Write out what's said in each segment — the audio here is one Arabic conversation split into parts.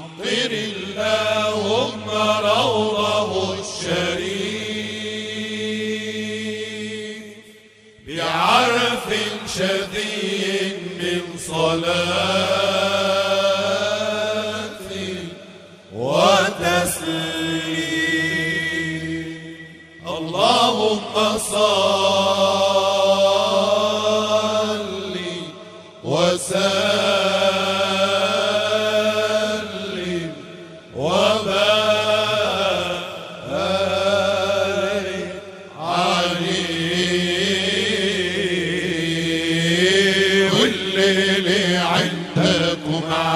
عطر اللهم روضه الشريف بعرف شديد من صلاة وتسليم. اللهم صل وسلم.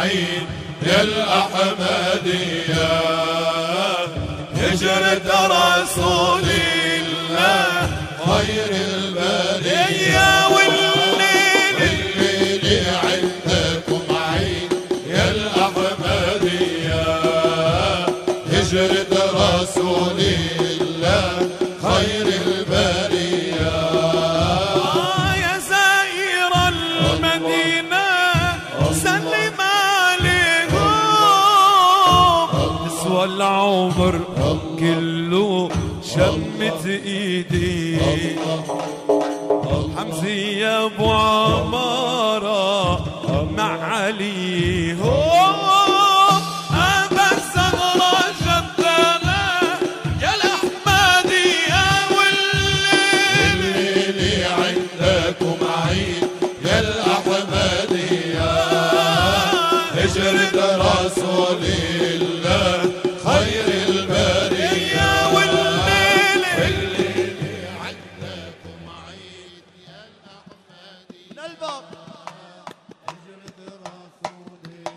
عيد يا الأحمدية. هجرة رسول الله خير البرية عندكم عيد يا الأحمدية. هجرة رسول الله العمر كله شمت إيدي. حمزي يا أبو عمارة مع علي. هو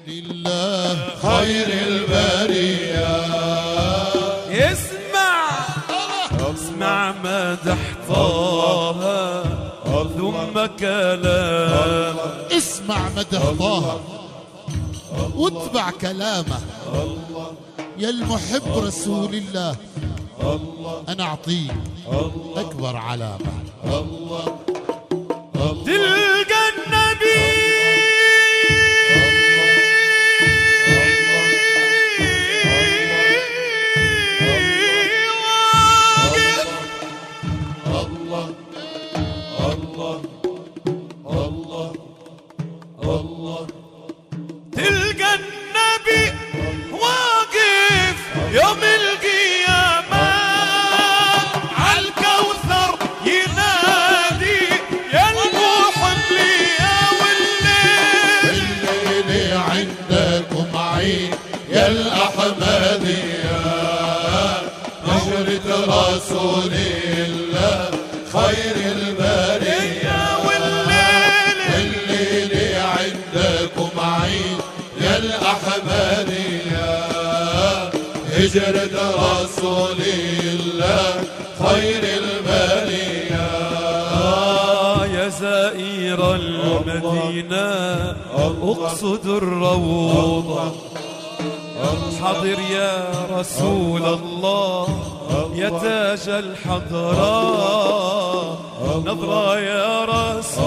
لله خير البرية اسمع اسمع مدح طه ثم كلام اسمع مدح طه واتبع كلامه يا المحب رسول الله أنا أعطيك أكبر علامة. تلقى النبي الله الله الله. تلقى النبي واقف يوم القيامة. عالكوثر ينادي يا والليل. الليل عندكم عيد يا رسول الله خير البرية عيد يا الأحمدية هجرة رسول الله خير البرية. يا زائر المدينة أقصد الروضة. حضر يا رسول الله يا تاج الحضراء نظرة يا رسول الله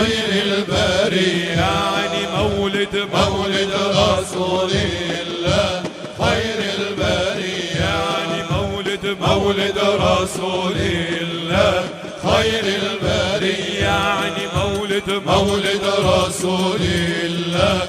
خير البرية. يعني مولد مولد رسول الله. خير البرية. يعني مولد مولد رسول الله. خير البرية. يعني مولد مولد رسول الله.